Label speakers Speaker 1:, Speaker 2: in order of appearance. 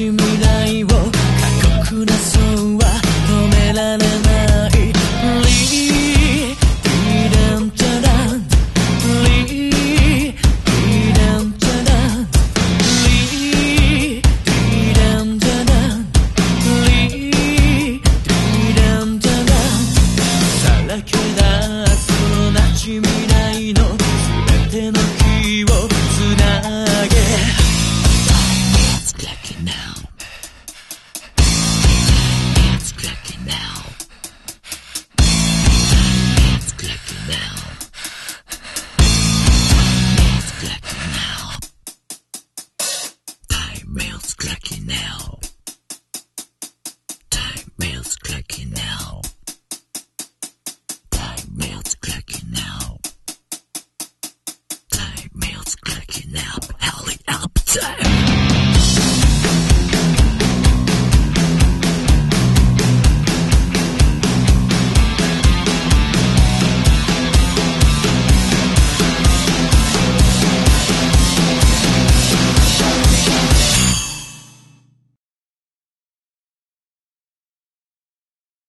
Speaker 1: 君だし未来の全ての木をつなげ。It's cracking now It's cracking now It's cracking now It's cracking now Time melts cracking now up.